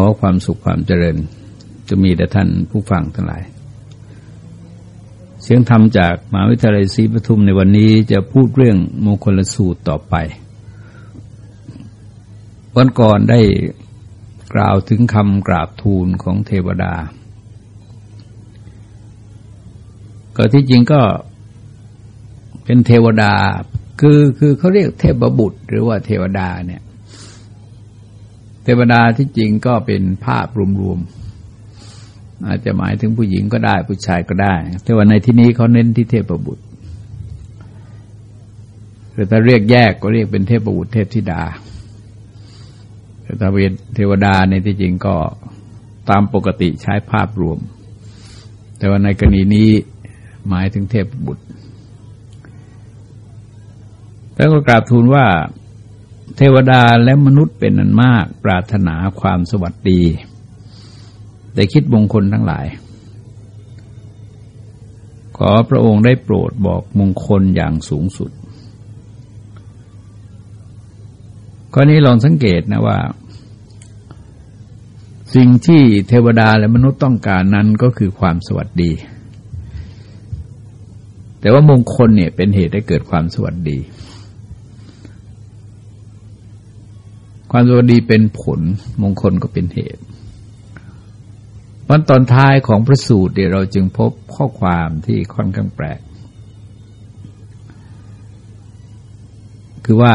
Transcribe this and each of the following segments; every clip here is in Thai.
อความสุขความเจริญ จะมีแต่ท่านผู้ฟังทั้งหลาย เสียงธรรมจากมหาวิทยาลัยศรีปทุมในวันนี้จะพูดเรื่องมงคลสูตรต่อไป วันก่อนได้กล่าวถึงคำกราบทูลของเทวดา ก็ที่จริงก็เป็นเทวดาคือคือเขาเรียกเทพบุตร หรือว่าเทวดาเนี่ย ทวดาที่จริงก็เป็นภาพรวมๆอาจจะหมายถึงผู้หญิงก็ได้ผู้ชายก็ได้ แต่ว่าในที่นี้เขาเน้นที่เทพบุตรหรือถ้าเรียกแยกก็เรียกเป็นเทพบุตรเทพธิดาแต่ถ้าเป็นเทวดาในที่จริงก็ตามปกติใช้ภาพรวม แต่ว่าในกรณีนี้หมายถึงเทพบุตร แล้วก็กราบทูลว่า เทวดาและมนุษย์เป็นนันมากปรารถนาความสวัสดี แต่คิดมงคลทั้งหลาย ขอพระองค์ได้โปรดบอกมงคลอย่างสูงสุดข้อนี้ลองสังเกตนะว่า สิ่งที่เทวดาและมนุษย์ต้องการนั้นก็คือความสวัสดี แต่ว่ามงคลเนี่ยเป็นเหตุให้เกิดความสวัสดี ความสวัสดีเป็นผลมงคลก็เป็นเหตุวันตอนท้ายของพระสูตรเดี๋ยวเราจึงพบข้อความที่ค่อนข้างแปลก คือว่า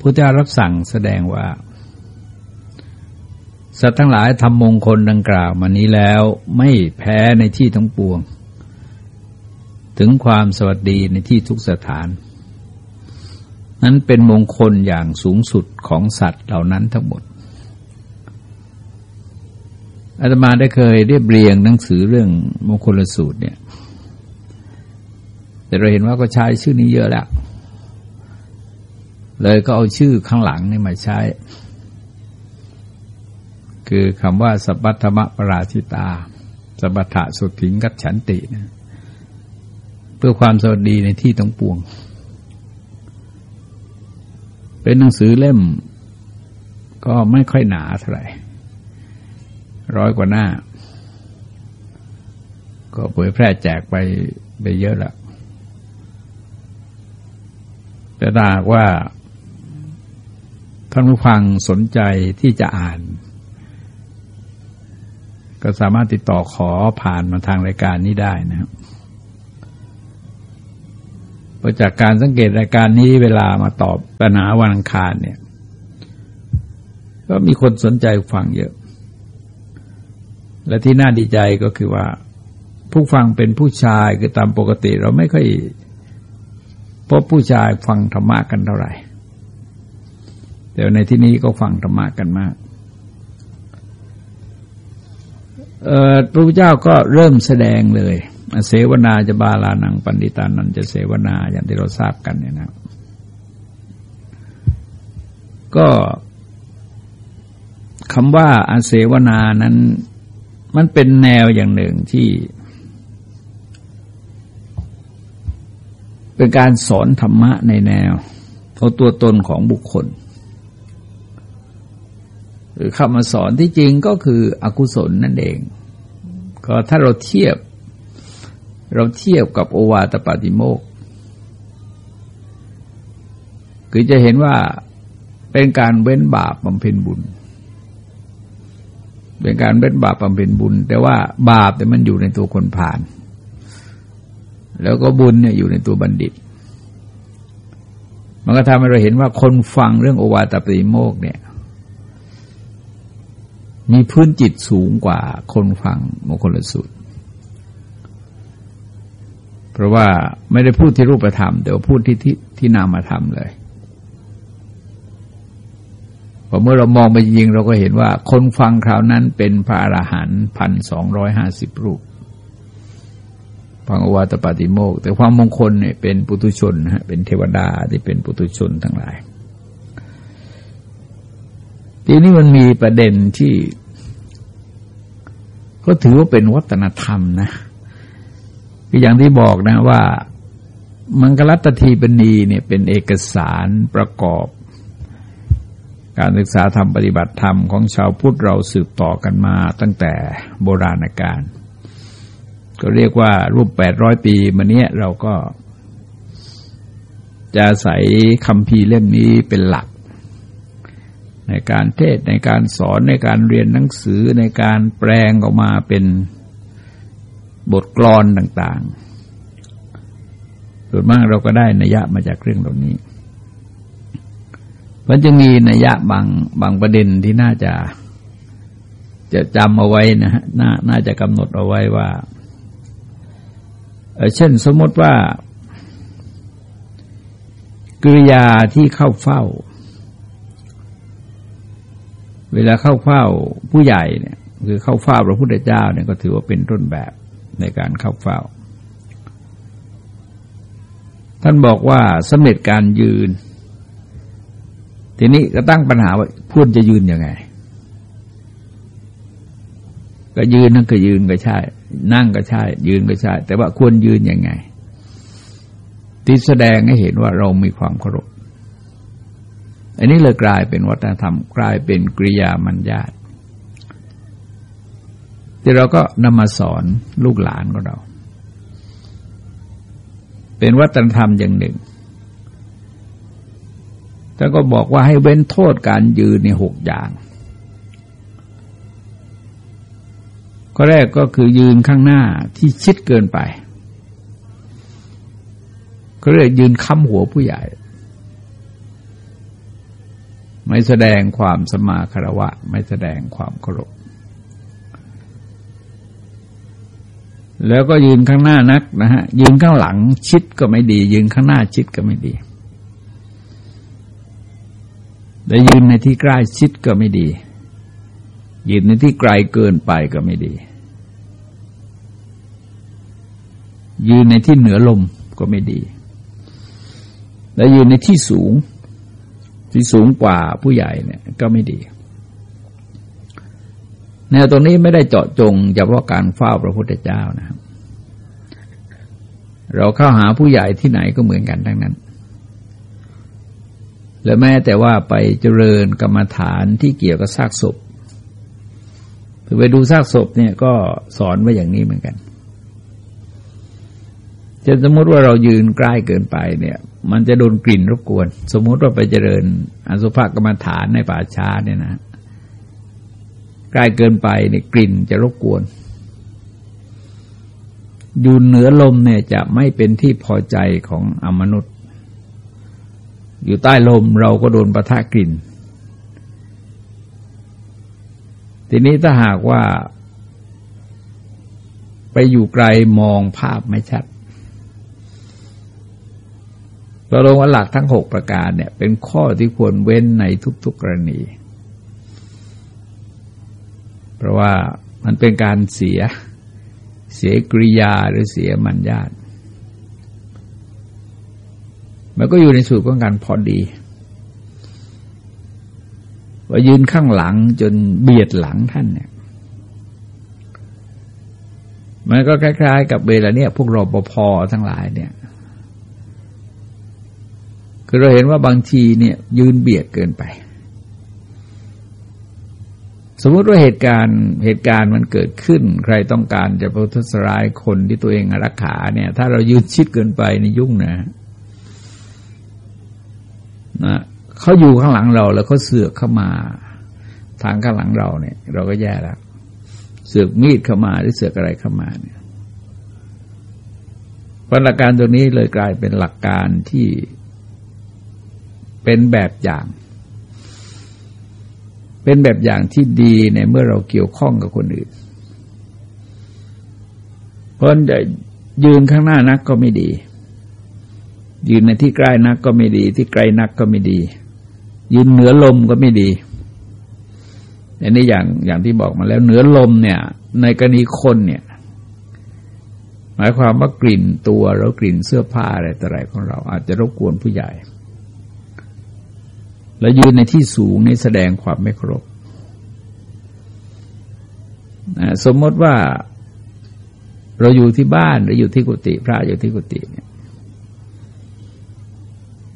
พระเจ้ารับสั่งแสดงว่า สัตว์ทั้งหลายทำมงคลดังกล่าวมานี้แล้วไม่แพ้ในที่ทั้งปวง ถึงความสวัสดีในที่ทุกสถาน นั้นเป็นมงคลอย่างสูงสุดของสัตว์เหล่านั้นทั้งหมดอาตมาได้เคยเรียบเรียงหนังสือเรื่องมงคลสูตรเนี่ย แต่เราเห็นว่าก็ใช้ชื่อนี้เยอะแล้ว เลยก็เอาชื่อข้างหลังนี่มาใช้ คือคำว่าสัพพธรรมปราชิตา สัพพะสุถิงกัจฉันตินะเพื่อความสวัสดีในที่ต้องปวง เป็นหนังสือเล่ม ก็ไม่ค่อยหนาเท่าไหร่ร้อยกว่าหน้า ก็เผยแพร่แจกไปไปเยอะแล้วแต่ถ้าว่าท่านผู้ฟังสนใจที่จะอ่าน ก็สามารถติดต่อขอผ่านมาทางรายการนี้ได้นะครับ ราะจากการสังเกตรายการนี้เวลามาตอบปัญหาวันอังคารเนี่ย ก็มีคนสนใจฟังเยอะ และที่น่าดีใจก็คือว่า ผู้ฟังเป็นผู้ชายคือตามปกติ เราไม่ค่อยพบผู้ชายฟังธรรมะกันเท่าไหร่แต่ในที่นี้ก็ฟังธรรมะกันมากพระพุทธเจ้าก็เริ่มแสดงเลย เสวนาจะบาลานังปันดิตานันจะเสวนาอย่างที่เราทราบกันเนี่ยนะ ก็คำว่าอาเสวนานั้น มันเป็นแนวอย่างหนึ่งที่ เป็นการสอนธรรมะในแนวเอาตัวตนของบุคคล หรือคำมาสอนที่จริงก็คืออกุศลนั่นเอง ก็ถ้าเราเทียบ เราเทียบกับโอวาตปาติโมกคือจะเห็นว่าเป็นการเว้นบาปบำเพ็ญบุญ เป็นการเว้นบาปบำเพ็ญบุญ แต่ว่าบาปแต่มันอยู่ในตัวคนผ่าน แล้วก็บุญเนี่ยอยู่ในตัวบัณฑิต มันก็ทำให้เราเห็นว่าคนฟังเรื่องโอวาตปฏิโมกเนี่ย มีพื้นจิตสูงกว่าคนฟังมงคลสูตร เพราะว่าไม่ได้พูดที่รูปธรรม แต่ว่าพูดที่ที่ที่นามธรรมเลยพอเมื่อเรามองไปจริงเราก็เห็นว่า คนฟังคราวนั้นเป็นพระอรหันต์พันสองร้อยห้าสิบรูปฟังอวาตปาติโมก แต่ความมงคลเนี่ยเป็นปุตุชนฮะเป็นเทวดาที่เป็นปุตุชนทั้งหลาย ทีนี้มันมีประเด็นที่ ก็ถือว่าเป็นวัฒนธรรมนะ คืออย่างที่บอกนะว่า มังกรัตทีปณีเนี่ยเป็นเอกสารประกอบ การศึกษาธรรมปฏิบัติธรรมของชาวพุทธเราสืบต่อกันมาตั้งแต่โบราณกาลก็เรียกว่ารูปแปดร้อยปีมาเนี้ยเราก็จะใส่คำพีเล่มนี้เป็นหลัก ในการเทศในการสอนในการเรียนหนังสือในการแปลงออกมาเป็น บทกลอนต่างๆ ส่วนมากเราก็ได้นัยยะมาจากเรื่องเหล่านี้มันจะมีนัยยะบางบางประเด็นที่น่าจะจะจำเอาไว้นะฮะน่าน่าจะกำหนดเอาไว้ว่าเช่นสมมติว่า กริยาที่เข้าเฝ้า เวลาเข้าเฝ้าผู้ใหญ่เนี่ย คือเข้าเฝ้าพระพุทธเจ้าเนี่ยก็ถือว่าเป็นต้นแบบ ในการเข้าเฝ้า ท่านบอกว่าสำเร็จการยืน ทีนี้ก็ตั้งปัญหาว่าพูดจะยืนยังไง ก็ยืนนั่นก็ยืนก็ใช่ นั่งก็ใช่ ยืนก็ใช่ แต่ว่าควรยืนยังไงที่แสดงให้เห็นว่าเรามีความเคารพอันนี้เลยกลายเป็นวัฒนธรรม กลายเป็นกริยามัญญาติ ที่เราก็นำมาสอนลูกหลานของเรา เป็นวัฒนธรรมอย่างหนึ่งแต่ก็บอกว่าให้เว้นโทษการยืนในหกอย่างก็แรกก็คือยืนข้างหน้าที่ชิดเกินไปก็เรียกยืนค้ำหัวผู้ใหญ่ ไม่แสดงความสมาคารวะ ไม่แสดงความเคารพ แล้วก็ยืนข้างหน้านักนะฮะยืนข้างหลังชิดก็ไม่ดี ยืนข้างหน้าชิดก็ไม่ดีแต่ยืนในที่ใกล้ชิดก็ไม่ดี ยืนในที่ไกลเกินไปก็ไม่ดี ยืนในที่เหนือลมก็ไม่ดี และยืนในที่สูง ที่สูงกว่าผู้ใหญ่เนี่ยก็ไม่ดี แนวตรงนี้ไม่ได้เจาะจงเฉพาะการเฝ้าพระพุทธเจ้านะครับ เราเข้าหาผู้ใหญ่ที่ไหนก็เหมือนกันทั้งนั้น และแม้แต่ว่าไปเจริญกรรมฐานที่เกี่ยวกับซากศพไปดูซากศพเนี่ยก็สอนไว้อย่างนี้เหมือนกันจะสมมติว่าเรายืนใกล้เกินไปเนี่ย มันจะโดนกลิ่นรบกวน สมมติว่าไปเจริญอสุภกรรมฐานในป่าช้าเนี่ยนะ กลเกินไปเนี่ยกลิ่นจะรบกวน อยู่เหนือลมเนี่ยจะไม่เป็นที่พอใจของอมนุษย์ อยู่ใต้ลมเราก็โดนประทะกลิ่น ทีนี้ถ้าหากว่า ไปอยู่ไกลมองภาพไม่ชัดเราลงว่าหลักทั้งหกประการเนี่ย เป็นข้อที่ควรเว้นในทุกๆกรณี เพราะว่ามันเป็นการเสีย เสียกริยาหรือเสียมัญญาตมันก็อยู่ในสูตรของการพอดีว่ายืนข้างหลังจนเบียดหลังท่านเนี่ย มันก็คล้าย ๆ กับเวลาเนี่ยพวกรปภทั้งหลายเนี่ย คือเราเห็นว่าบางทีเนี่ย ยืนเบียดเกินไป สมมติว่าเหตุการณ์เหตุการณ์มันเกิดขึ้น ใครต้องการจะพุทสร้ายคนที่ตัวเองรักขาเนี่ย ถ้าเรายืดชิดเกินไปในยุ่งนะนะเขาอยู่ข้างหลังเราแล้วเขาเสือกเข้ามา ทางข้างหลังเราเนี่ย เราก็แย่แล้วเสือกมีดเข้ามาหรือเสือกอะไรเข้ามาเนี่ยหลักการตัวนี้เลยกลายเป็นหลักการที่เป็นแบบอย่าง เป็นแบบอย่างที่ดีในเมื่อเราเกี่ยวข้องกับคนอื่น เพราะจะยืนข้างหน้านักก็ไม่ดี ยืนในที่ใกล้นักก็ไม่ดี ที่ไกลนักก็ไม่ดี ยืนเหนือลมก็ไม่ดีอันนี้อย่างอย่างที่บอกมาแล้วเหนือลมเนี่ย ในกรณีคนเนี่ย หมายความว่ากลิ่นตัวแล้วกลิ่นเสื้อผ้าอะไรต่ออะไรของเรา อาจจะรบกวนผู้ใหญ่ แล้วยืนในที่สูงนี่แสดงความไม่เคารพสมมติว่าเราอยู่ที่บ้านหรืออยู่ที่กุฏิพระอยู่ที่กุฏิเนี่ย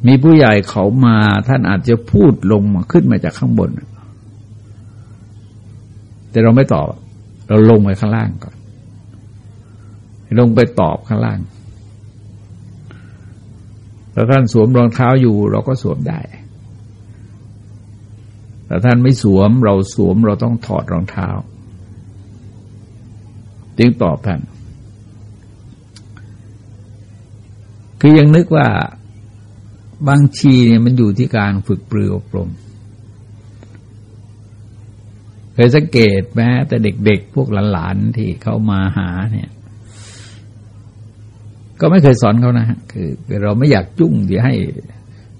มีผู้ใหญ่เขามาท่านอาจจะพูดลงมาขึ้นมาจากข้างบน แต่เราไม่ตอบ เราลงไปข้างล่างก่อน ลงไปตอบข้างล่างถ้าท่านสวมรองเท้าอยู่ เราก็สวมได้ แต่ท่านไม่สวมเราสวมเราต้องถอดรองเท้า จึงตอบท่าน คือยังนึกว่าบางทีเนี่ยมันอยู่ที่การฝึกปรืออบรม เคยสังเกตแม้แต่เด็กๆ พวกหลานๆ ที่เขามาหาเนี่ยก็ไม่เคยสอนเขานะฮะคือเราไม่อยากจุ้งเดี๋ยวให้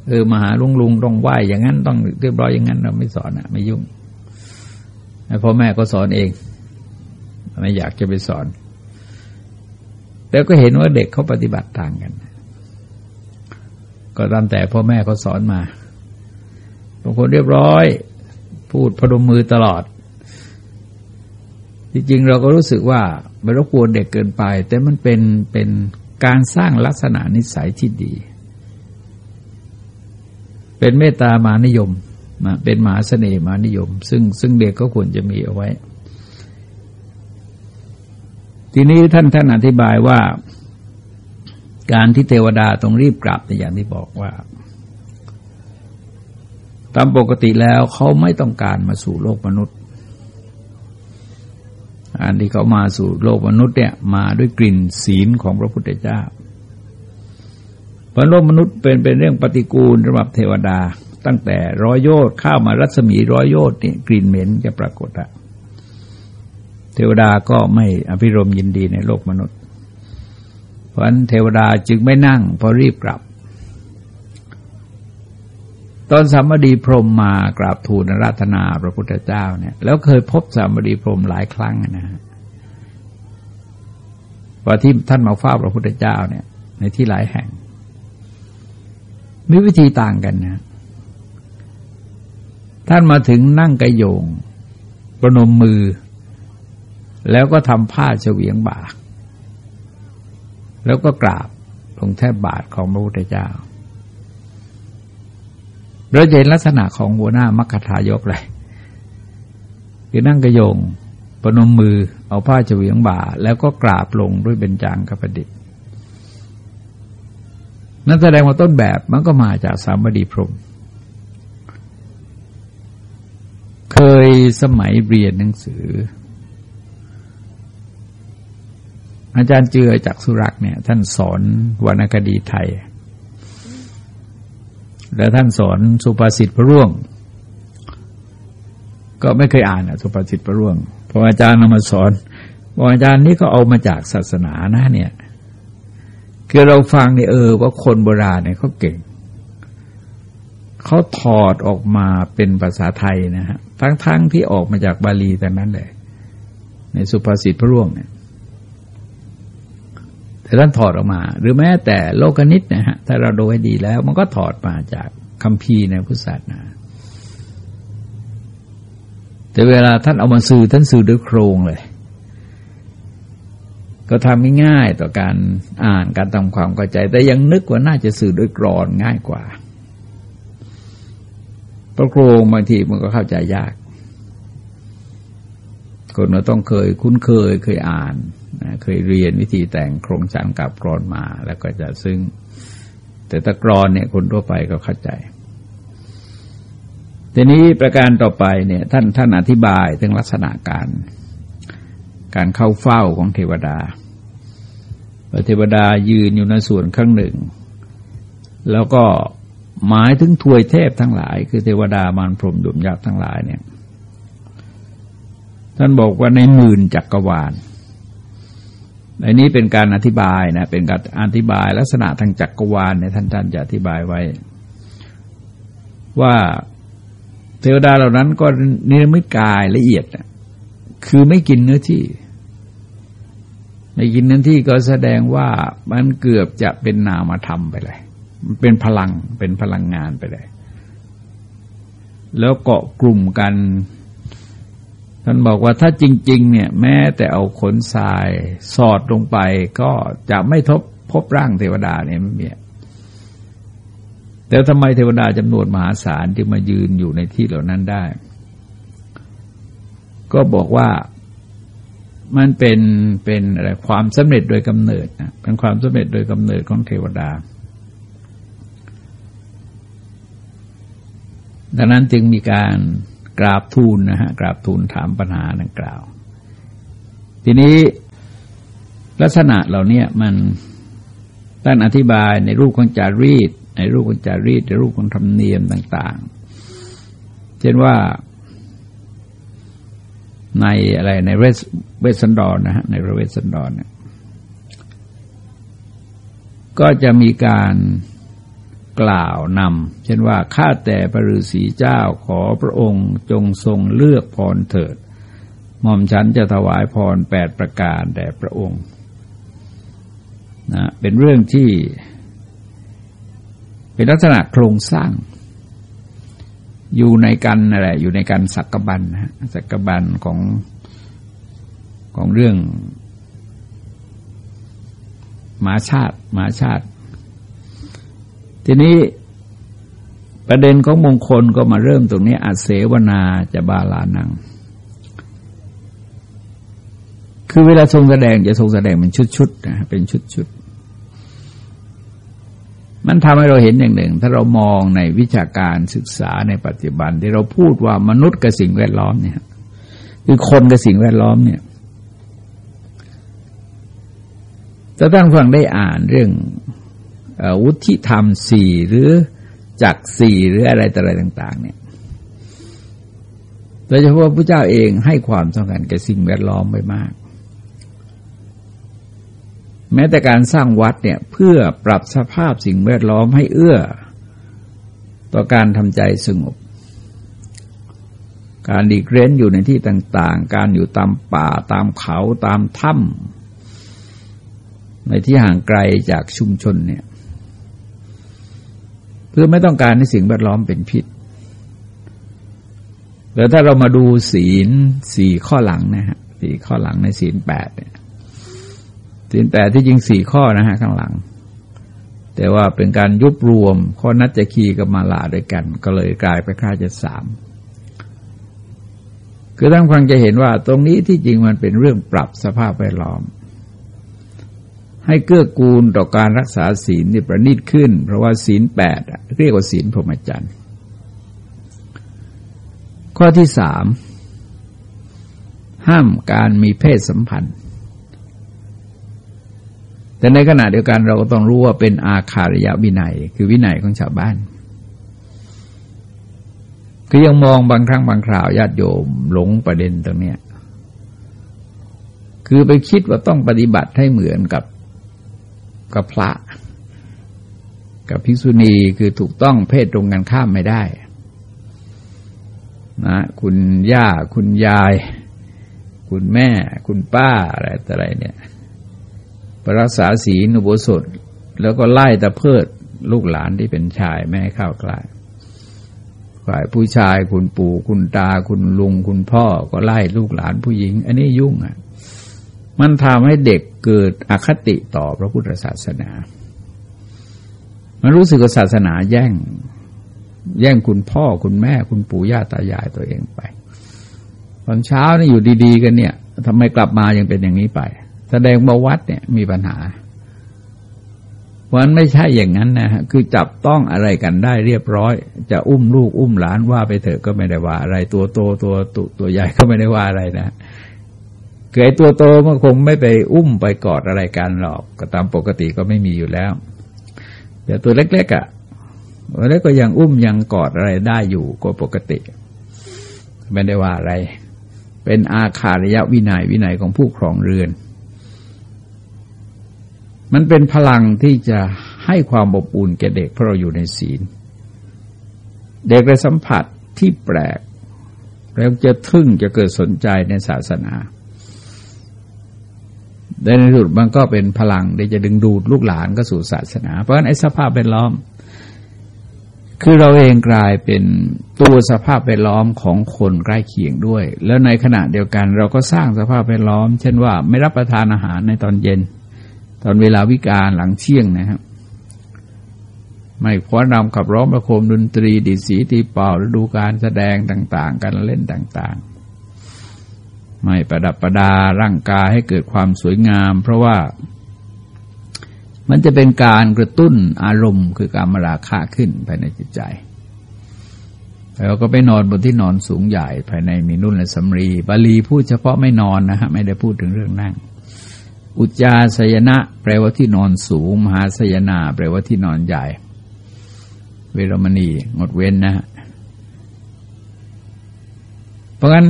เออมาหาลุงลุงต้องไหวอย่างนั้นต้องเรียบร้อยอย่างนั้น เราไม่สอนอะไม่ยุ่งพ่อแม่ก็สอนเอง ไม่อยากจะไปสอน แล้วก็เห็นว่าเด็กเขาปฏิบัติต่างกัน ก็ตามแต่พ่อแม่เขาสอนมาบางคนเรียบร้อย พูดพดมมือตลอด จริงๆ เราก็รู้สึกว่าไม่รบกวนเด็กเกินไป แต่มันเป็นเป็นการสร้างลักษณะนิสัยที่ดี เป็นเมตตามานิยมเป็นมหาเสน่ห์มานิยม ซึ่งซึ่งเด็กก็ควรจะมีเอาไว้ ทีนี้ท่านท่านอธิบายว่า การที่เทวดาต้องรีบกลับในอย่างที่บอกว่า ตามปกติแล้วเขาไม่ต้องการมาสู่โลกมนุษย์ อันที่เขามาสู่โลกมนุษย์เนี่ยมาด้วยกลิ่นศีลของพระพุทธเจ้า ราะโลกมนุษย์เป็นเป็นเรื่องปฏิกูลสำหรับเทวดา ตั้งแต่ร้อยโยชน์ข้ามารัศมีร้อยโยชน์นี่กลิ่นเหม็นจะปรากฏอะเทวดาก็ไม่อภิรมยินดีในโลกมนุษย์ เพราะฉะนั้นเทวดาจึงไม่นั่งพอรีบกลับ ตอนสามดีพรมมากราบทูลรัตนาพระพุทธเจ้าเนี่ย แล้วเคยพบสามดีพรมหลายครั้งนะฮะว่าที่ท่านมาเฝ้าพระพุทธเจ้าเนี่ย ในที่หลายแห่ง มีวิธีต่างกันนะ ท่านมาถึงนั่งกระโยง ประนมมือ แล้วก็ทำผ้าเฉวียงบ่าแล้วก็กราบลงแทบบาทของพระพุทธเจ้าเราเห็นลักษณะของหัวหน้ามัคคทายกเลยคือนั่งกระโยงประนมมือเอาผ้าเฉวียงบ่า แล้วก็กราบลงด้วยเบญจางกประดิษฐ นั่นแสดงว่าต้นแบบมันก็มาจากสามบดีพรมเคยสมัยเรียนหนังสือ อาจารย์เจือจากสุรักเนี่ย ท่านสอนวรรณคดีไทย แล้วท่านสอนสุภาษิตพระร่วง ก็ไม่เคยอ่านสุภาษิตพระร่วงพออาจารย์นำมาสอนบอกอาจารย์นี้ก็เอามาจากศาสนานะเนี่ย คือเราฟังเนี่ยเออ ว่าคนโบราณเนี่ยเขาเก่ง เขาถอดออกมาเป็นภาษาไทยนะฮะ ทั้งๆทที่ออกมาจากบาลีแต่นั้นเลย ในสุภาษิตพระร่วงเนี่ยแต่ท่านถอดออกมา หรือแม้แต่โลกนิตนะฮะ ถ้าเราดูให้ดีแล้ว มันก็ถอดมาจากคำพีในพุทธศาสนา แต่เวลาท่านเอามาสื่อท่านสื่อด้วยโครงเลย ก็ทำง่ายๆต่อการอ่านการทำความเข้าใจ แต่ยังนึกว่าน่าจะสื่อโดยกรอนง่ายกว่าเพราะโครงบางทีมันก็เข้าใจยาก คนเราต้องเคยคุ้นเคยเคยอ่านนะเคยเรียนวิธีแต่งโครงสร้างกับกรอนมาแล้วก็จะซึ่ง แต่ตะกรอนเนี่ยคนทั่วไปก็เข้าใจทีนี้ประการต่อไปเนี่ยท่านท่านอธิบายถึงลักษณะการ การเข้าเฝ้าของเทวดาเทวดายืนอยู่ในส่วนข้างหนึ่ง แล้วก็หมายถึงถวยเทพทั้งหลาย คือเทวดามารพรมดุมยักษ์ทั้งหลายเนี่ย ท่านบอกว่าในหมื่นจักรวาลในนี้เป็นการอธิบายนะ เป็นการอธิบายลักษณะทางจักรวาลเนี่ยท่านท่านจะอธิบายไว้ ว่าเทวดาเหล่านั้นก็นื้อไม่กายละเอียด คือไม่กินเนื้อที่ ไม่กินเนื้อที่ก็แสดงว่ามันเกือบจะเป็นนามธรรมไปเลย มันเป็นพลังเป็นพลังงานไปเลย แล้วเกาะกลุ่มกันท่านบอกว่าถ้าจริง ๆ เนี่ย แม้แต่เอาขนทรายสอดลงไปก็จะไม่ทบพบร่างเทวดาเนี่ยไม่มีแต่ทำไมเทวดาจำนวนมหาศาลจึงมายืนอยู่ในที่เหล่านั้นได้ ก็บอกว่ามันเป็นเป็นอะไรความสำเร็จโดยกำเนิดนะเป็นความสำเร็จโดยกำเนิดของเทวดา ดังนั้นจึงมีการกราบทูลนะฮะกราบทูลถามปัญหาดังกล่าว ทีนี้ลักษณะเหล่านี้มันท่านอธิบายในรูปของจารีตในรูปของจารีตในรูปของธรรมเนียมต่าง ๆ เช่นว่า ในอะไรในเวสเวสันดอนนะฮะในพระเวสสันดอนเนี่ยก็จะมีการกล่าวนำเช่นว่าข้าแต่พระฤาษีเจ้าขอพระองค์จงทรงเลือกพรเถิดหม่อมฉันจะถวายพรแปดประการแด่พระองค์นะเป็นเรื่องที่ เป็นลักษณะโครงสร้าง อยู่ในกันอะไรอยู่ในการสักกบันนะสักกบันของของเรื่องมาชาติมาชาติ ทีนี้ประเด็นของมงคลก็มาเริ่มตรงนี้อาเสวนาจะบาลานัง คือเวลาทรงแสดงจะทรงแสดงเป็นชุดๆนะเป็นชุดๆ มันทำให้เราเห็นอย่างหนึ่ง ถ้าเรามองในวิชาการศึกษาในปัจจุบัน ที่เราพูดว่ามนุษย์กับสิ่งแวดล้อมเนี่ยคือคนกับสิ่งแวดล้อมเนี่ยจะตั้งฟังได้อ่านเรื่องวุฒิธรรมสี่หรือจักสี่หรืออะไรต่ออะไรต่าง ๆ เนี่ยโดยเฉพาะพระเจ้าเองให้ความสำคัญกับสิ่งแวดล้อมไปมาก แม้แต่การสร้างวัดเนี่ยเพื่อปรับสภาพสิ่งแวดล้อมให้เอื้อ ต่อการทำใจสงบ การดีเกรนอยู่ในที่ต่าง ๆ การอยู่ตามป่าตามเขาตามถ้ำในที่ห่างไกลจากชุมชนเนี่ย เพื่อไม่ต้องการให้สิ่งแวดล้อมเป็นพิษแล้วถ้าเรามาดูศีลสี่ข้อหลังนะฮะสี่ข้อหลังในศีลแปดเนี่ย ศีลแปดที่จริงสี่ข้อนะฮะข้างหลัง แต่ว่าเป็นการยุบรวม ข้อนัจคีกับมาลาด้วยกัน ก็เลยกลายไปค่าจะสามคือทั้งฟังจะเห็นว่าตรงนี้ที่จริงมันเป็นเรื่องปรับสภาพแวดล้อม ให้เกื้อกูลต่อการรักษาศีลที่ประณีตขึ้น เพราะว่าศีลแปดเรียกว่าศีลพรหมจรรย์ข้อที่สามห้ามการมีเพศสัมพันธ์ แต่ในขณะเดียวกันเราก็ต้องรู้ว่าเป็นอาคาริยวินัย คือวินัยของชาวบ้าน คือยังมองบางครั้งบางคราวญาติโยมหลงประเด็นตรงนี้คือไปคิดว่าต้องปฏิบัติให้เหมือนกับกับพระ กับภิกษุณีคือถูกต้องเพศตรงกันข้ามไม่ได้นะคุณย่า คุณยาย คุณแม่ คุณป้าอะไรต่ออะไรเนี่ย รักษาศีลอุโบสถ แล้วก็ไล่ตะเพิดลูกหลานที่เป็นชายไม่ให้เข้าใกล้ฝ่ายผู้ชายคุณปู่คุณตาคุณลุงคุณพ่อก็ไล่ลูกหลานผู้หญิง อันนี้ยุ่งอะ มันทำให้เด็กเกิดอคติต่อพระพุทธศาสนา มันรู้สึกว่าศาสนาแย่ง แย่งคุณพ่อคุณแม่คุณปู่ย่าตายายตัวเองไป ตอนเช้านี่อยู่ดี ๆ กันเนี่ยทำไมกลับมายังเป็นอย่างนี้ไป แสดงว่าวัดเนี่ยมีปัญหาวันไม่ใช่อย่างนั้นนะฮะคือจับต้องอะไรกันได้เรียบร้อย จะอุ้มลูกอุ้มหลานว่าไปเถอะก็ไม่ได้ว่า อะไรตัวโตตัวตัวตัวใหญ่ก็ไม่ได้ว่าอะไรนะเกิดตัวโตมันคงไม่ไปอุ้มไปกอดอะไรกันหรอกก็ตามปกติก็ไม่มีอยู่แล้ว แต่ตัวเล็กๆอะ่ะแล้วก็ยังอุ้มยังกอดอะไรได้อยู่ก็ปกติ ไม่ได้ว่าอะไร เป็นอาคาริยวินัยวินัยของผู้ครองเรือน มันเป็นพลังที่จะให้ความอบอุ่นแก่เด็กเพราะเราอยู่ในศีล เด็กได้สัมผัสที่แปลก แล้วจะทึ่งจะเกิดสนใจในศาสนาในที่สุดมันก็เป็นพลังที่จะดึงดูดลูกหลานก็สู่ศาสนา เพราะฉะนั้นไอ้สภาพแวดล้อม คือเราเองกลายเป็นตัวสภาพแวดล้อมของคนใกล้เคียงด้วย แล้วในขณะเดียวกัน เราก็สร้างสภาพแวดล้อม เช่นว่า ไม่รับประทานอาหารในตอนเย็น ตอนเวลาวิการหลังเที่ยงนะครับไม่ฟ้อนรำขับร้องประโคมดนตรีดีสีตีเป่าฤดูการแสดงต่าง ๆ การเล่นต่าง ๆ ไม่ประดับประดาร่างกายให้เกิดความสวยงาม เพราะว่ามันจะเป็นการกระตุ้นอารมณ์คือการมาราคะขึ้นภายในจิตใจ แล้วก็ไปนอนบนที่นอนสูงใหญ่ภายในมีนุ่นและสำรีบาลีพูดเฉพาะไม่นอนนะฮะไม่ได้พูดถึงเรื่องนั่ง อุจจาสยนะ แปลว่าที่นอนสูง มหาสยนา แปลว่าที่นอนใหญ่ เวรมณีงดเว้นนะฮะเพราะงั้น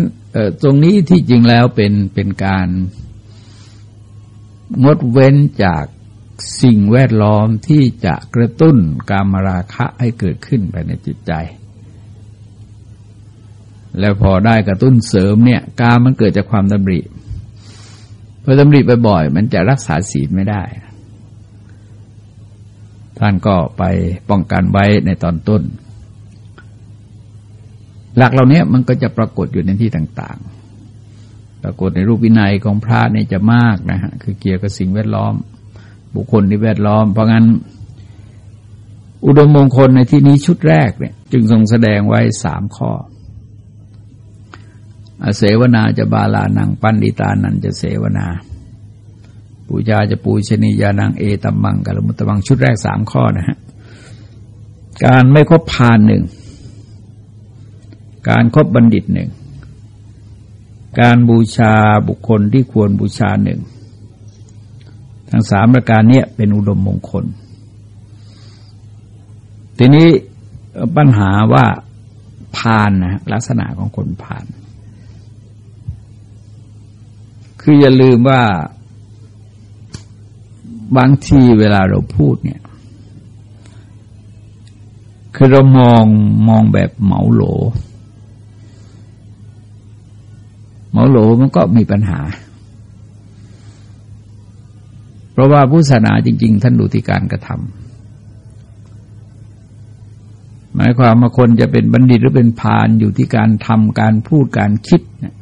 ตรงนี้ที่จริงแล้วเป็นเป็นการงดเว้นจากสิ่งแวดล้อมที่จะกระตุ้นกามราคะให้เกิดขึ้นภายในจิตใจ แล้วพอได้กระตุ้นเสริมเนี่ย การมันเกิดจากความดำริ อดำริบ่อยๆมันจะรักษาศีลไม่ได้ ท่านก็ไปป้องกันไว้ในตอนต้น หลักเหล่านี้มันก็จะปรากฏอยู่ในที่ต่างๆ ปรากฏในรูปวินัยของพระเนี่ยจะมากนะฮะคือเกี่ยวกับสิ่งแวดล้อม บุคคลที่แวดล้อม เพราะงั้น อุดมมงคลในที่นี้ชุดแรกเนี่ย จึงทรงแสดงไว้สามข้อ อาเสวนาจะบาลานังปันดิตานันจะเสวนา ปูชาจะปูชนียานังเอตัมมังกัลมุตตมังชุดแรกสามข้อนะฮะ การไม่คบพานหนึ่ง การครบบัณฑิตหนึ่ง การบูชาบุคคลที่ควรบูชาหนึ่ง ทั้งสามประการนี้เป็นอุดมมงคล ทีนี้ปัญหาว่าพานนะลักษณะของคนพาน คืออย่าลืมว่าบางทีเวลาเราพูดเนี่ย คือเรามองมองแบบเหมาโหล เหมาโหลมันก็มีปัญหา เพราะว่าผู้ศาสนาจริง ๆ ท่านดูที่การกระทำหมายความว่าคนจะเป็นบัณฑิตหรือเป็นพานอยู่ที่การทำการพูดการคิดเนี่ย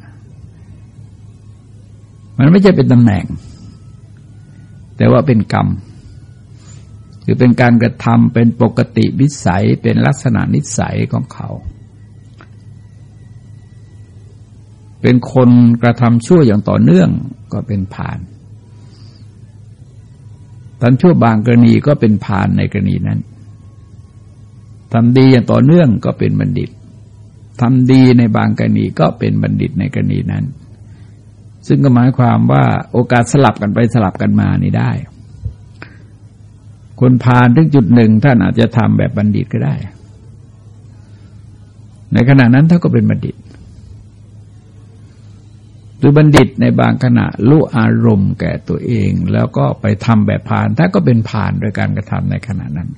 มันไม่ใช่เป็นตำแหน่ง แต่ว่าเป็นกรรม คือเป็นการกระทำเป็นปกติวิสัยเป็นลักษณะนิสัยของเขา เป็นคนกระทำชั่วอย่างต่อเนื่องก็เป็นผ่านทำชั่วบางกรณีก็เป็นพานในกรณีนั้นทำดีอย่างต่อเนื่องก็เป็นบัณฑิตทำดีในบางกรณีก็เป็นบัณฑิตในกรณีนั้น ซึ่งก็หมายความว่าโอกาสสลับกันไปสลับกันมานี่ได้ คนพานถึงจุดหนึ่งท่านอาจจะทำแบบบัณฑิตก็ได้ ในขณะนั้นท่านก็เป็นบัณฑิต หรือบัณฑิตในบางขณะรู้อารมณ์แก่ตัวเอง แล้วก็ไปทำแบบผ่านถ้านก็เป็นผ่านโดยการกระทำในขณะนั้น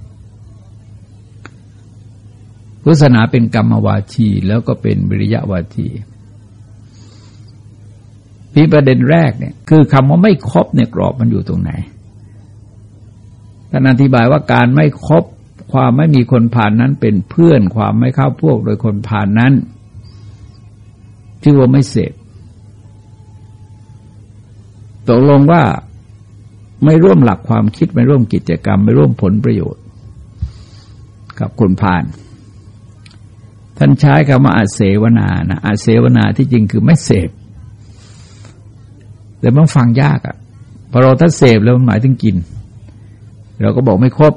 พุทธศาสนาเป็นกรรมวาชีแล้วก็เป็นวิริยะวาชี พีประเด็นแรกเนี่ยคือคำว่าไม่ครบเนี่ยกรอบมันอยู่ตรงไหนท่านอธิบายว่าการไม่ครบความไม่มีคนผ่านนั้นเป็นเพื่อนความไม่เข้าพวกโดยคนผ่านนั้นชื่อว่าไม่เสพตกลงว่าไม่ร่วมหลักความคิดไม่ร่วมกิจกรรม ไม่ร่วมผลประโยชน์ กับคนผ่าน ท่านใช้คำว่าอาเสวนานะอาเสวนาที่จริงคือไม่เสพ แต่มันฟังยากอะ่ะพอเราถ้าเสพแล้วมันหมายถึงกิน เราก็บอกไม่ครบ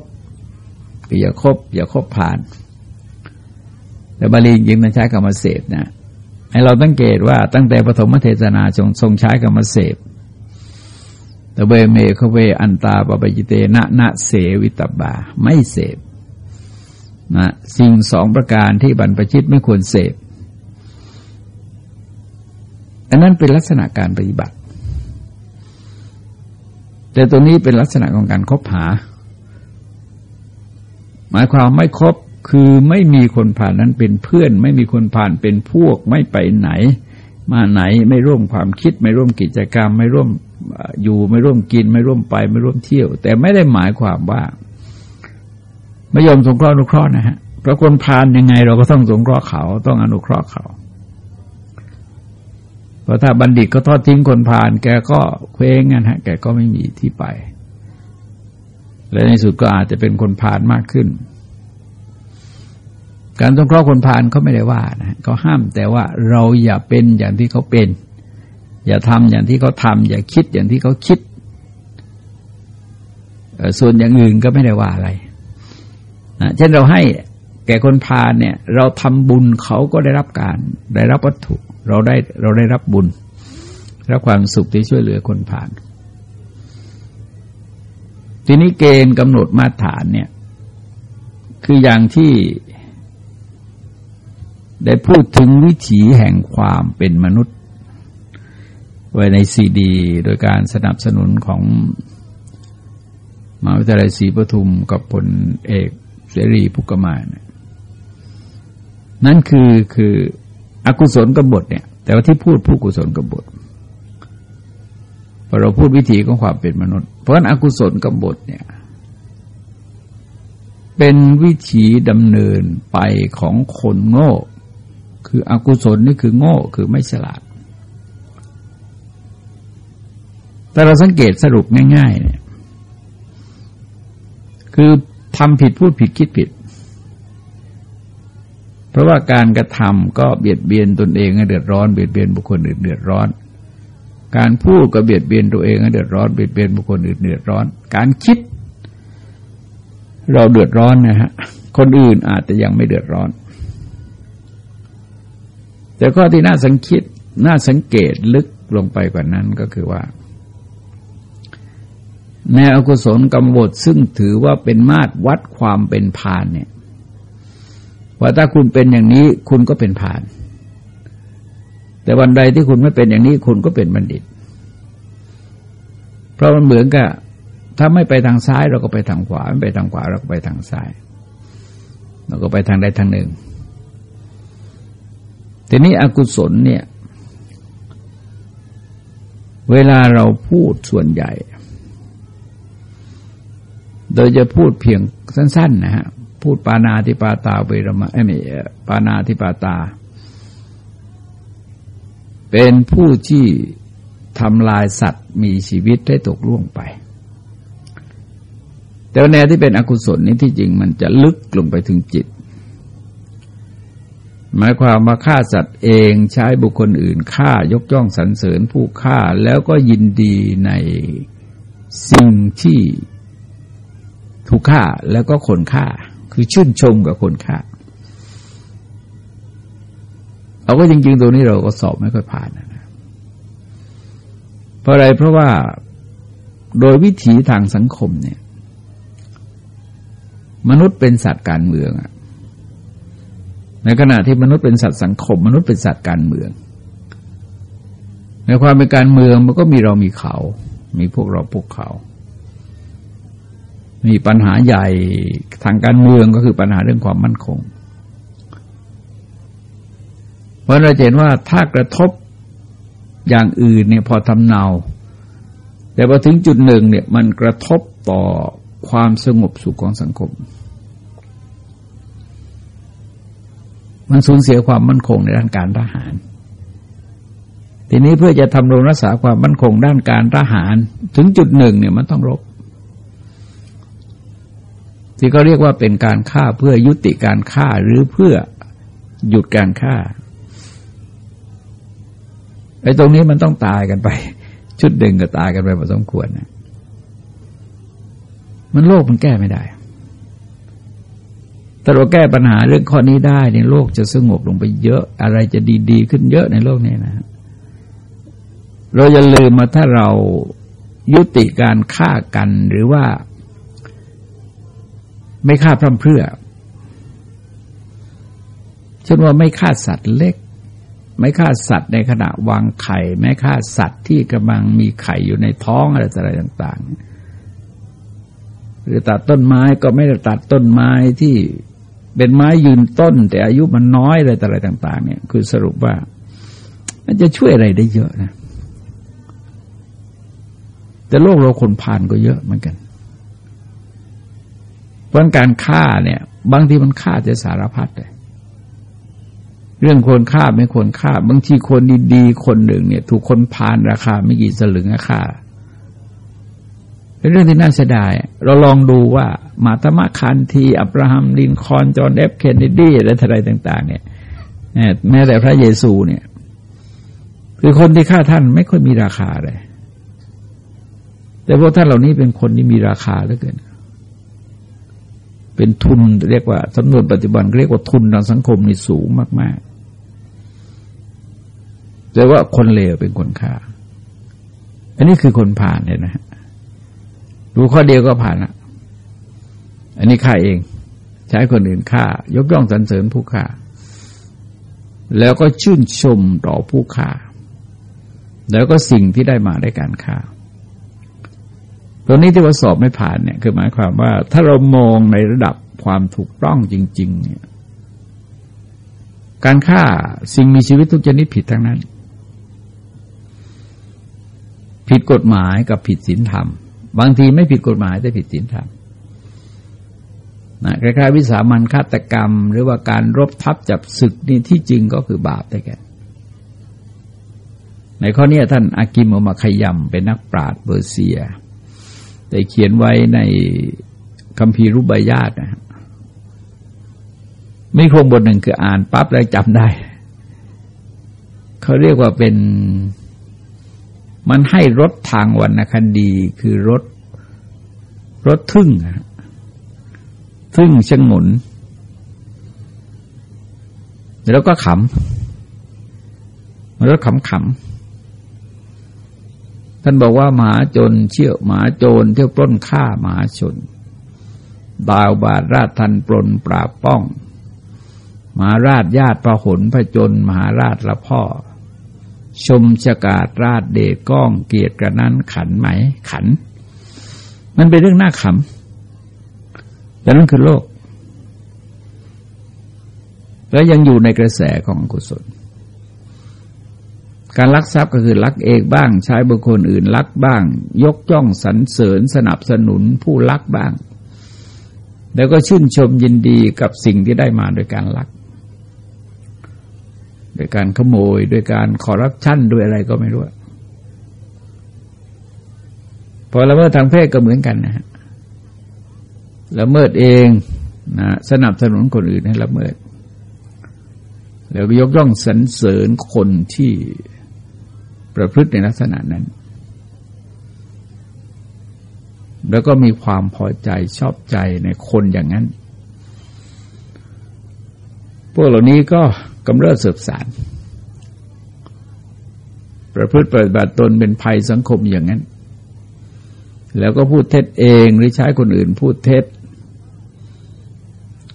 อย่าครบอย่าครบผ่าน แต่บาลีจริงมันใช้คำว่าเสพนะให้เราตั้งเกตว่าตั้งแต่ปฐมเทศนาทรงใช้คำว่าเสพตะเวเมฆเวอันตาปปจิเตนะนะเสวิตบา ไม่เสพนะสิ่งสองประการที่บรรพชิตไม่ควรเสพอันนั้นเป็นลักษณะการปฏิบัติ แต่ตัวนี้เป็นลักษณะของการคบหา หมายความไม่คบคือไม่มีคนผ่านนั้นเป็นเพื่อน ไม่มีคนผ่านเป็นพวก ไม่ไปไหน มาไหนไม่ร่วมความคิด ไม่ร่วมกิจกรรม ไม่ร่วมอยู่ไม่ร่วมกิน ไม่ร่วมไป ไม่ร่วมเที่ยว แต่ไม่ได้หมายความว่าไม่ยอมสงเคราะห์อนุเคราะห์นะฮะเพราะคนพานยังไง เราก็ต้องสงเคราะห์เขา ต้องอนุเคราะห์เขา เพราะถ้าบัณฑิตก็ทอดทิ้งคนพาน แกก็เคว้งกันฮะแกก็ไม่มีที่ไป และในสุดก็อาจจะเป็นคนพานมากขึ้น การต้องเคราะห์คนพาลเขาไม่ได้ว่านะเขาห้ามแต่ว่าเราอย่าเป็นอย่างที่เขาเป็น อย่าทำอย่างที่เขาทำอย่าคิดอย่างที่เขาคิด ส่วนอย่างอื่นก็ไม่ได้ว่าอะไรนะเช่นเราให้แก่คนพาลเนี่ย เราทำบุญเขาก็ได้รับการได้รับวัตถุ เราได้เราได้รับบุญรับความสุขที่ช่วยเหลือคนผ่าน ทีนี้เกณฑ์กำหนดมาตรฐานเนี่ย คืออย่างที่ได้พูดถึงวิถีแห่งความเป็นมนุษย์ ไว้ในซีดี โดยการสนับสนุนของมหาวิทยาลัยศรีปทุมกับผลเอกเสรีพุกมาเนี่ยนั่นคือคือ อกุศลกบฏเนี่ย แต่ว่าที่พูดผู้กุศลกบฏพอเราพูดวิถีของความเป็นมนุษย์ เพราะฉะนั้นอกุศลกบฏเนี่ย เป็นวิถีดำเนินไปของคนโง่ คืออกุศลนี่คือโง่คือไม่ฉลาด แต่เราสังเกตสรุปง่าย ๆ เนี่ย คือทำผิดพูดผิดคิดผิด เพราะว่าการกระทำก็เบียดเบียนตนเองให้เดือดร้อนเบียดเบียนบุคคลอื่นเดือดร้อน การพูดก็เบียดเบียนตัวเองให้เดือดร้อนเบียดเบียนบุคคลอื่นเดือดร้อน การคิด เราเดือดร้อนนะฮะคนอื่นอาจจะยังไม่เดือดร้อน แต่ข้อที่น่าสังคิดน่าสังเกตลึกลงไปกว่านั้นก็คือว่าในอกุศลกรรมบทซึ่งถือว่าเป็นมาตรวัดความเป็นพานเนี่ย ว่าถ้าคุณเป็นอย่างนี้คุณก็เป็นพาน แต่วันใดที่คุณไม่เป็นอย่างนี้คุณก็เป็นบัณฑิต เพราะมันเหมือนกับถ้าไม่ไปทางซ้ายเราก็ไปทางขวาไม่ไปทางขวาเราก็ไปทางซ้าย เราก็ไปทางใดทางหนึ่งทีนี้อกุศลเนี่ย เวลาเราพูดส่วนใหญ่ โดยจะพูดเพียงสั้น ๆ นะฮะ พูดปานาธิปาตาเวรมะไม่ปานาธิปาตา เป็นผู้ที่ทำลายสัตว์มีชีวิตได้ตกล่วงไป แต่แนวที่เป็นอกุศลนี้ที่จริงมันจะลึกลงไปถึงจิต หมายความว่าฆ่าสัตว์เองใช้บุคคลอื่นฆ่ายกย่องสรรเสริญผู้ฆ่าแล้วก็ยินดีในสิ่งที่ถูกฆ่าแล้วก็คนฆ่า คือชื่นชมกับคนฆ่าเอาก็จริงๆตัวนี้เราก็สอบไม่ค่อยผ่านนะเพราะอะไรเพราะว่าโดยวิถีทางสังคมเนี่ย มนุษย์เป็นสัตว์การเมืองอะในขณะที่มนุษย์เป็นสัตว์สังคม มนุษย์เป็นสัตว์การเมือง ในความเป็นการเมืองมันก็มีเรามีเขา มีพวกเราพวกเขา มีปัญหาใหญ่ทางการเมืองก็คือปัญหาเรื่องความมั่นคง เพราะเราเห็นว่าถ้ากระทบอย่างอื่นเนี่ยพอทำเนา แต่พอถึงจุดหนึ่งเนี่ยมันกระทบต่อความสงบสุขของสังคม มันสูญเสียความมั่นคงในด้านการทหาร ทีนี้เพื่อจะทำรงรักษาความมั่นคงด้านการทหาร ถึงจุดหนึ่งเนี่ยมันต้องรบ ที่เขาเรียกว่าเป็นการฆ่าเพื่อยุติการฆ่าหรือเพื่อหยุดการฆ่าไอ้ตรงนี้มันต้องตายกันไป ชุดหนึ่งก็ตายกันไปพอสมควรนะมันโลกมันแก้ไม่ได้ถ้าเราแก้ปัญหาเรื่องข้อนี้ได้ในโลกจะสงบลงไปเยอะ อะไรจะดี ๆ ขึ้นเยอะในโลกนี้นะ เราอย่าลืมมาถ้าเรายุติการฆ่ากันหรือว่า ไม่ฆ่าพร่ำเพรื่อเช่นว่าไม่ฆ่าสัตว์เล็ก ไม่ฆ่าสัตว์ในขณะวางไข่ ไม่ฆ่าสัตว์ที่กำลังมีไข่อยู่ในท้องอะไรอะไรต่าง ๆ หรือตัดต้นไม้ก็ไม่ได้ตัดต้นไม้ที่เป็นไม้ยืนต้น แต่อายุมันน้อยอะไรอะไรต่าง ๆ เนี่ย คือสรุปว่า มันจะช่วยอะไรได้เยอะนะแต่โลกเราคนผ่านก็เยอะเหมือนกัน เพราะการฆ่าเนี่ย บางทีมันฆ่าจะสารพัดเลยเรื่องคนฆ่าไม่ควรฆ่า บางทีคนดีๆคนหนึ่งเนี่ย ถูกคนพานราคาไม่กี่สลึงฆ่าเป็นเรื่องที่น่าเสียดาย เราลองดูว่า มาตมะคันทีอับราฮัมลินคอนจอห์นเอฟเคนเนดีและอะไรต่าง ๆ เนี่ยแม้แต่พระเยซูเนี่ย คือคนที่ฆ่าท่านไม่ค่อยมีราคาเลยแต่พวกท่านเหล่านี้เป็นคนที่มีราคาเหลือเกิน เป็นทุนเรียกว่าสำนวนปัจจุบันเรียกว่าทุนทางสังคมนี่สูงมากๆแต่ว่าคนเลวเป็นคนฆ่า อันนี้คือคนผ่านเลยนะฮะดูข้อเดียวก็ผ่านละอันนี้ฆ่าเอง ใช้คนอื่นฆ่า ยกย่องสรรเสริญผู้ฆ่า แล้วก็ชื่นชมต่อผู้ฆ่า แล้วก็สิ่งที่ได้มาได้การฆ่า ตัวนี้ที่ว่าสอบไม่ผ่านเนี่ยคือหมายความว่า ถ้าเรามองในระดับความถูกต้องจริง ๆ เนี่ย การฆ่าสิ่งมีชีวิตทุกชนิดผิดทั้งนั้น ผิดกฎหมายกับผิดศีลธรรม บางทีไม่ผิดกฎหมายแต่ผิดศีลธรรมนะคล้ายๆวิสามันฆาตกรรม หรือว่าการรบทับจับศึกนี่ที่จริงก็คือบาปแต่แก่ในข้อนี้ท่านอากิมอมาขยำเป็นนักปราชญ์เบอร์เซีย แต่เขียนไว้ในคัมภีรูปใบญาตินะมีโครงบทหนึ่งคืออ่านปั๊บแล้วจำได้ เขาเรียกว่าเป็นมันให้รถทางวรรณคดีคือรถรถทึ่งทึ่งชงนแล้วก็ขำรถขำขำ ท่านบอกว่าหมาจนเชี่ยวหมาโจรเที่ยวปล้นฆ่าหมาชน ดาวบาดราชทันปลนปราบป้องมหาราชญาติประหนพระจนมหาราชละพ่อ ชมชกาดราดเดชก้องเกียรติกระนั้นขันไหม ขัน มันเป็นเรื่องน่าขำแต่นั่นคือโลก แล้วยังอยู่ในกระแสของกุศล การลักทรัพย์ก็คือลักเองบ้าง ใช้บุคคลอื่นลักบ้าง ยกจ้องสรรเสริญสนับสนุนผู้ลักบ้าง แล้วก็ชื่นชมยินดีกับสิ่งที่ได้มาโดยการลัก โดยการขโมย โดยการคอร์รัปชันด้วยอะไรก็ไม่รู้พอละเมิดทางเพศก็เหมือนกันนะฮะละเมิดเองนะสนับสนุนคนอื่นให้ละเมิด แล้วก็ยกย่องสรรเสริญคนที่ ประพฤติในลักษณะนั้น แล้วก็มีความพอใจชอบใจในคนอย่างนั้น พวกเหล่านี้ก็กำเริบเสบสาร ประพฤติปฏิบัติตนเป็นภัยสังคมอย่างนั้น แล้วก็พูดเท็จเองหรือใช้คนอื่นพูดเท็จ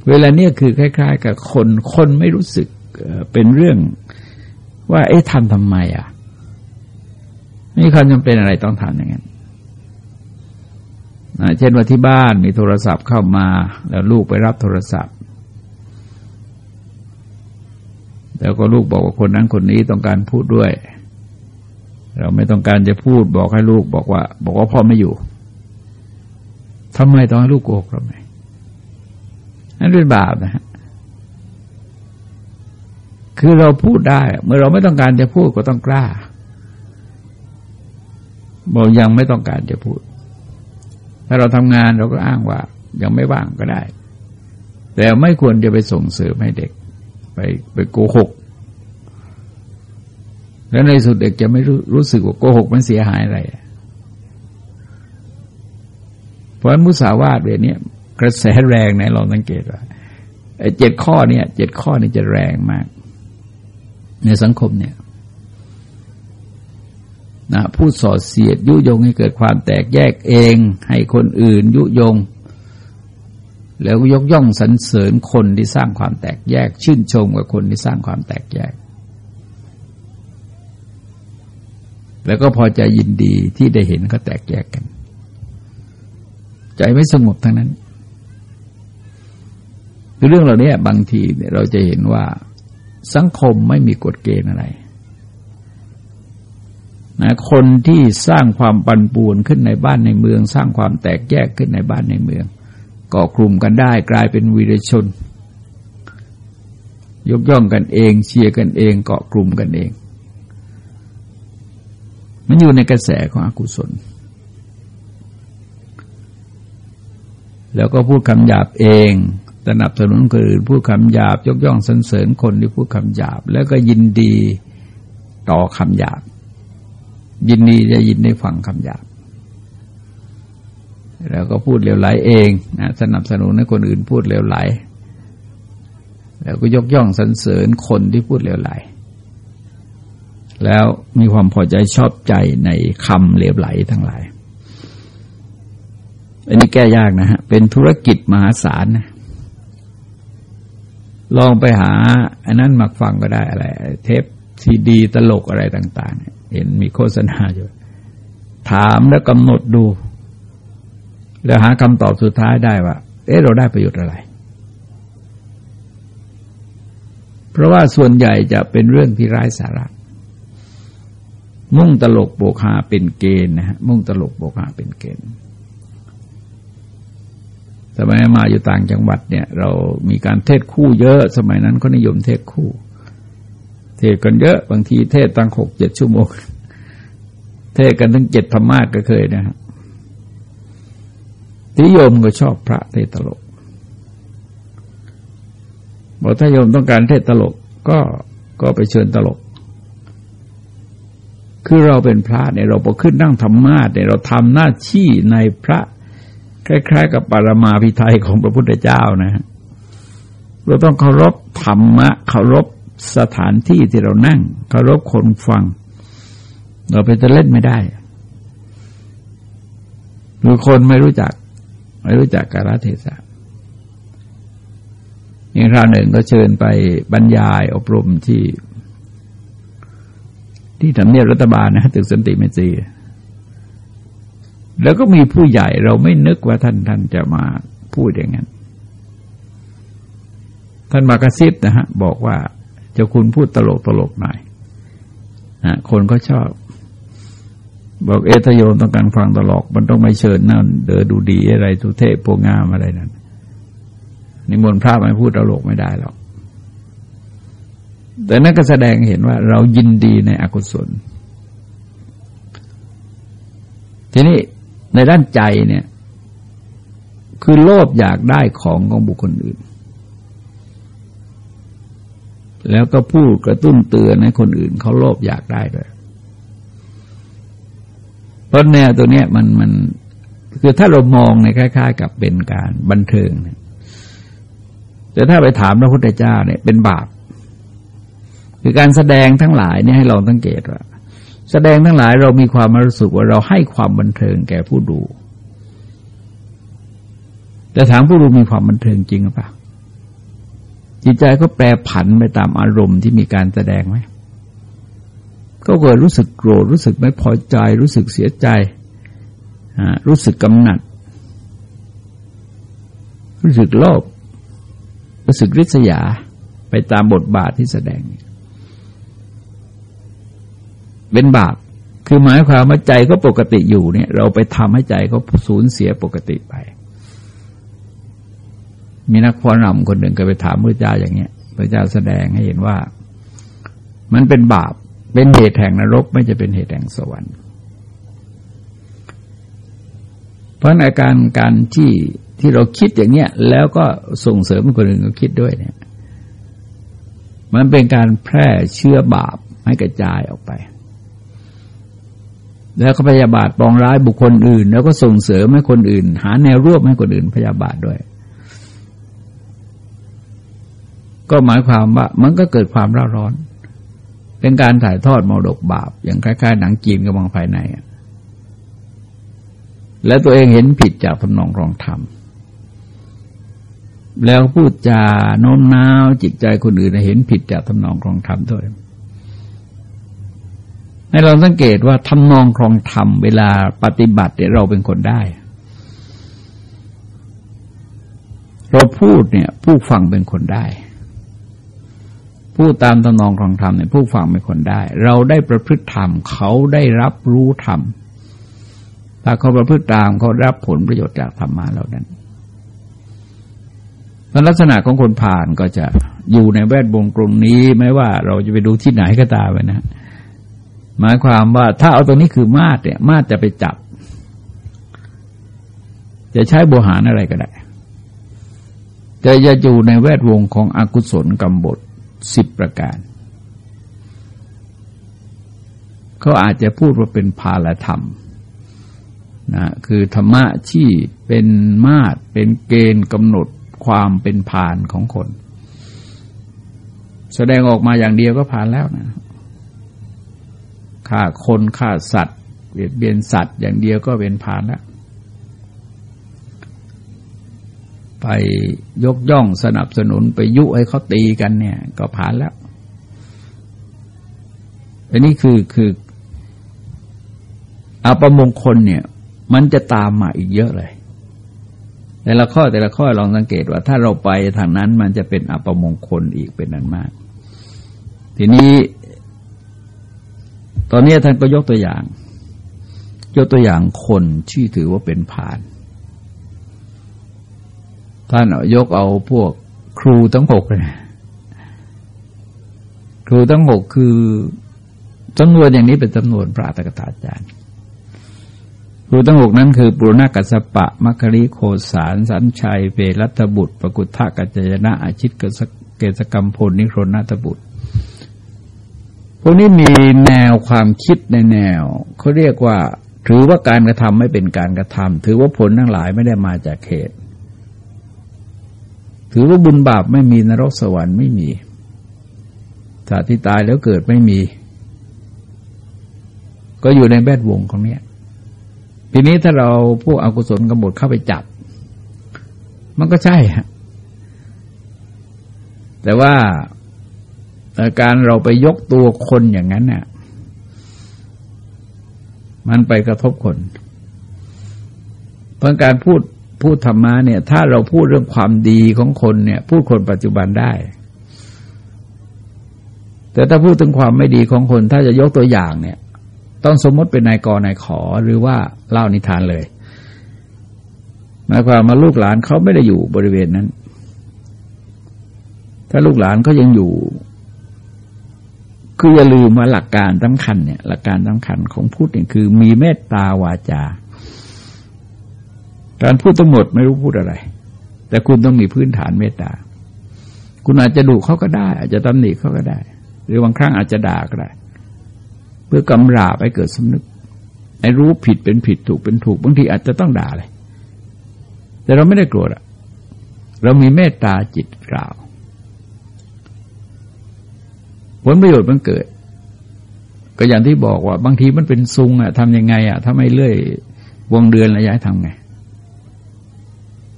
เวลาเนี้ยคือคล้าย ๆ กับคนคนไม่รู้สึกเป็นเรื่องว่าเอ๊ะทำทำไมอะ มีความจำเป็นอะไรต้องทำอย่างนั้นเช่นว่าที่บ้านมีโทรศัพท์เข้ามา แล้วลูกไปรับโทรศัพท์ แล้วก็ลูกบอกว่าคนนั้นคนนี้ต้องการพูดด้วย เราไม่ต้องการจะพูดบอกให้ลูกบอกว่า บอกว่าพ่อไม่อยู่ทำไมต้องให้ลูกโกหกเราไหมนั่นเป็นบาปนะฮะคือเราพูดได้ เมื่อเราไม่ต้องการจะพูดก็ต้องกล้า บอกยังไม่ต้องการจะพูด ถ้าเราทำงานเราก็อ้างว่า ยังไม่ว่างก็ได้ แต่ไม่ควรจะไปส่งเสริมให้เด็ก ไปไปโกหก แล้วในสุดเด็กจะไม่รู้รู้สึกว่าโกหกมันเสียหายอะไร เพราะมุสาวาทเรื่องนี้กระแสแรงไหนลองสังเกตว่าเจ็ดข้อเนี่ยเจ็ดข้อนี่จะแรงมาก ในสังคมเนี่ย นะพูดส่อเสียดยุยงให้เกิดความแตกแยกเอง ให้คนอื่นยุยง แล้วยกย่องสรรเสริญคนที่สร้างความแตกแยก ชื่นชมกับคนที่สร้างความแตกแยก แล้วก็พอใจยินดีที่ได้เห็นเขาแตกแยกกัน ใจไม่สงบทั้งนั้นคือเรื่องเหล่านี้บางทีเราจะเห็นว่าสังคมไม่มีกฎเกณฑ์อะไร นะคนที่สร้างความปันป่วนขึ้นในบ้านในเมือง สร้างความแตกแยกขึ้นในบ้านในเมือง ก็กลุ่มกันได้กลายเป็นวีรชน ยกย่องกันเอง เชียร์กันเองเกาะกลุ่มกันเอง มันอยู่ในกระแสของอกุศล แล้วก็พูดคำหยาบเองสนับสนุนคนอื่นพูดคำหยาบ ยกย่องสรรเสริญคนที่พูดคำหยาบ แล้วก็ยินดีต่อคำหยาบ ยินดีจะยินได้ฟังคำหยาบแล้วก็พูดเลวไหลเองนะสนับสนุนให้คนอื่นพูดเลวไหล แล้วก็ยกย่องสรรเสริญคนที่พูดเลวไหล แล้วมีความพอใจชอบใจในคำเลวไหลทั้งหลาย อันนี้แก้ยากนะฮะ เป็นธุรกิจมหาศาลนะลองไปหาอันนั้นมาฟังก็ได้อะไร เทป ซีดี ตลกอะไรต่าง ๆ เห็นมีโฆษณาอยู่ ถามแล้วกำหนดดู แล้วหาคำตอบสุดท้ายได้ว่า เอ๊ะเราได้ประโยชน์อะไร เพราะว่าส่วนใหญ่จะเป็นเรื่องที่ร้ายสาระ มุ่งตลกโบกหาเป็นเกณฑ์นะฮะมุ่งตลกโบกหาเป็นเกณฑ์สมัยมาอยู่ต่างจังหวัดเนี่ย เรามีการเทศคู่เยอะ สมัยนั้นก็นิยมเทศคู่ เทศกันเยอะ บางทีเทศตั้งหกเจ็ดชั่วโมง เทศกันทั้งเจ็ดธรรมาก็เคยนะครับที่โยมก็ชอบพระเทศตลกบอกถ้าโยมต้องการเทศตลกก็ก็ไปเชิญตลก คือเราเป็นพระเนี่ยเราพอขึ้นนั่งธรรมาเนี่ยเราทำหน้าที่ในพระคล้ายๆ กับปรมาภิไธยของพระพุทธเจ้านะเราต้องเคารพธรรมะเคารพ สถานที่ที่เรานั่งเคารพคนฟัง เราไปจะเล่นไม่ได้หรือคนไม่รู้จัก ไม่รู้จักกาลเทศะอย่างคราวหนึ่งก็เชิญไปบรรยายอบรมที่ ที่ทำเนียบรัฐบาลนะตึกสันติเมตรีแล้วก็มีผู้ใหญ่เราไม่นึกว่าท่านท่านจะมาพูดอย่างนั้น ท่านมากระซิบนะฮะ บอกว่า จะคุณพูดตลกตลกหน่อยนะคนก็ชอบ บอกเอทโยนต้องการฟังตลก มันต้องไม่เชิญนั่นเดอดูดีอะไรทุเทพโปงามอะไรนั่นนิมนต์พระมาพูดตลกไม่ได้หรอกแต่นั่นก็แสดงเห็นว่าเรายินดีในอกุศล ทีนี้ในด้านใจเนี่ย คือโลภอยากได้ของของบุคคลอื่น แล้วก็พูดกระตุ้นเตือนให้คนอื่นเขาโลภอยากได้ด้วยเพราะแนวตัวเนี้ยมันมันคือถ้าเรามองในคล้าย ๆ กับเป็นการบันเทิงแต่ถ้าไปถามพระพุทธเจ้าเนี่ยเป็นบาป คือการแสดงทั้งหลายเนี่ยให้เราสังเกตว่า แสดงทั้งหลายเรามีความรู้สึกว่าเราให้ความบันเทิงแก่ผู้ดู แต่ถามผู้ดูมีความบันเทิงจริงหรือเปล่า จิตใจก็แปรผันไปตามอารมณ์ที่มีการแสดงไหมก็เกิดรู้สึกโกรธรู้สึกไม่พอใจ รู้สึกเสียใจรู้สึกกำหนัด รู้สึกโลภรู้สึกริษยาไปตามบทบาทที่แสดง เป็นบาปคือหมายความว่าใจก็ปกติอยู่เนี่ย เราไปทำให้ใจเขาสูญเสียปกติไป มีนักฟ้อนำคนหนึ่งเคยไปถามพระเจ้าอย่างเงี้ยพระเจ้าแสดงให้เห็นว่า มันเป็นบาปเป็นเหตุแห่งนรกไม่จะเป็นเหตุแห่งสวรรค์ เพราะในการการที่ที่เราคิดอย่างเนี้ยแล้วก็ส่งเสริมคนอื่นก็คิดด้วยเนี่ย มันเป็นการแพร่เชื้อบาปให้กระจายออกไป แล้วก็พยาบาทปองร้ายบุคคลอื่น แล้วก็ส่งเสริมให้คนอื่น หาแนวร่วมให้คนอื่นพยาบาทด้วย ก็หมายความว่ามันก็เกิดความร้าร้อน เป็นการถ่ายทอดมรดกบาป อย่างคล้ายๆหนังจีนกำลังภายในและตัวเองเห็นผิดจากทำนองรองธรรมแล้วพูดจาโน้มน้าวจิตใจคนอื่นเห็นผิดจากทำนองรองธรรมด้วย ให้เราสังเกตว่าทำนองครองธรรมเวลาปฏิบัติเนี่ยเราเป็นคนได้ เราพูดเนี่ยผู้ฟังเป็นคนได้ พูดตามทำนองครองธรรมเนี่ยผู้ฟังเป็นคนได้ เราได้ประพฤติธรรมเขาได้รับรู้ธรรมถ้าเขาประพฤติตามเขารับผลประโยชน์จากธรรมะเหล่านั้นลักษณะของคนผ่านก็จะอยู่ในแวดวงกรงนี้ไม่ว่าเราจะไปดูที่ไหนก็ตามนะหมายความว่าถ้าเอาตรงนี้คือมาดเนี่ย มาดจะไปจับ จะใช้บหารอะไรก็ได้แต่จะอยู่ในแวดวงของอกุศลกรรมบท สิบประการ เขาอาจจะพูดว่าเป็นภาลธรรมนะคือธรรมะที่เป็นมาตรเป็นเกณฑ์กำหนดความเป็นผ่านของคน แสดงออกมาอย่างเดียวก็ผ่านแล้วนะฆ่าคนฆ่าสัตว์เบียดเบียนสัตว์อย่างเดียวก็เป็นผ่านแล้ว ไปยกย่องสนับสนุนไปยุให้เขาตีกันเนี่ย ก็ผ่านแล้ว อันนี้คือคืออาปมงคลเนี่ย มันจะตามมาอีกเยอะเลย แต่ละข้อแต่ละข้อลองสังเกตว่า ถ้าเราไปทางนั้นมันจะเป็นอัปมงคลอีกเป็นนั้นมาก ทีนี้ ตอนนี้ท่านก็ยกตัวอย่าง ยกตัวอย่างคนที่ถือว่าเป็นผ่าน ท่านยกเอาพวกครูทั้งหกเลยครูทั้งหกคือจำนวนอย่างนี้เป็นจำนวนพระอัตกถาจารย์ครูทั้งหกนั้นคือปุรณกัสปะ มัคคิริโคสาร สันชัยเปรัตบุตร ปกุทธกัจจยนะอาชิตเกษกรรมพลนิโครนาตบุตร พวกนี้มีแนวความคิดในแนวเขาเรียกว่า ถือว่าการกระทำไม่เป็นการกระทำถือว่าผลทั้งหลายไม่ได้มาจากเหตุ ถือว่าบุญบาปไม่มีนรกสวรรค์ไม่มีชาติที่ตายแล้วเกิดไม่มี ก็อยู่ในแวดวงของเนี้ยทีนี้ถ้าเราผู้อากุศลกบฏเข้าไปจับ มันก็ใช่ฮะแต่ว่าการเราไปยกตัวคนอย่างนั้นเนี่ยมันไปกระทบคนเพราะการพูด พูดธรรมะเนี่ย ถ้าเราพูดเรื่องความดีของคนเนี่ย พูดคนปัจจุบันได้ แต่ถ้าพูดถึงความไม่ดีของคน ถ้าจะยกตัวอย่างเนี่ย ต้องสมมติเป็นนายกนายขอหรือว่าเล่านิทานเลยหมายความมาลูกหลานเขาไม่ได้อยู่บริเวณนั้น ถ้าลูกหลานก็ยังอยู่ คืออย่าลืมว่าหลักการสำคัญเนี่ย หลักการสำคัญของพูดเนี่ยคือ มีเมตตาวาจา การพูดทั้งหมดไม่รู้พูดอะไร แต่คุณต้องมีพื้นฐานเมตตา คุณอาจจะดุเขาก็ได้ อาจจะตำหนิเขาก็ได้ หรือบางครั้งอาจจะด่าก็ได้ เพื่อกำราบไปเกิดสำนึกไอ้รู้ผิดเป็นผิดถูกเป็นถูก บางทีอาจจะต้องด่าเลย แต่เราไม่ได้โกรธอะเรามีเมตตาจิตกล่าว ผลประโยชน์มันเกิด ก็อย่างที่บอกว่า บางทีมันเป็นซุงอะทำยังไงอะถ้าไม่เลื่อยวงเดือนระยะทำไง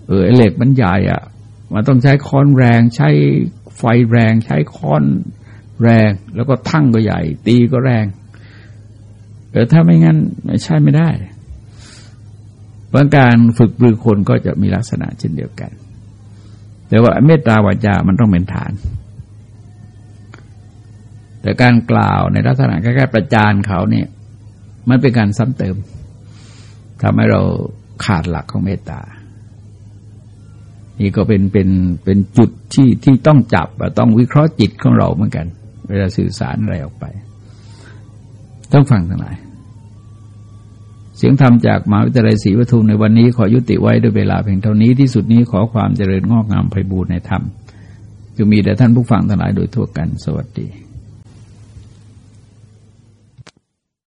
เออเหล็กมันใหญ่อะมันต้องใช้ค้อนแรง ใช้ไฟแรง ใช้ค้อนแรง แล้วก็ทั้งก็ใหญ่ ตีก็แรงแต่ถ้าไม่งั้นไม่ใช่ไม่ได้เพราะการฝึกปรือคนก็จะมีลักษณะเช่นเดียวกัน แต่ว่าเมตตาวาจา มันต้องเป็นฐาน แต่การกล่าวในลักษณะแค่ประจานเขาเนี่ย มันเป็นการซ้ำเติมทำให้เราขาดหลักของเมตตา นี่ก็เป็นเป็นเป็นจุดที่ที่ต้องจับต้องวิเคราะห์จิตของเราเหมือนกัน เวลาสื่อสารอะไรออกไป ต้องฟังทั้งหลาย เสียงธรรมจากมหาวิทยาลัยศรีปทุมในวันนี้ขอยุติไว้ด้วยเวลาเพียงเท่านี้ที่สุดนี้ขอความเจริญงอกงามไพบูรณ์ในธรรมจะมีแด่ท่านผู้ฟังทั้งหลายโดยทั่วกันสวัสดี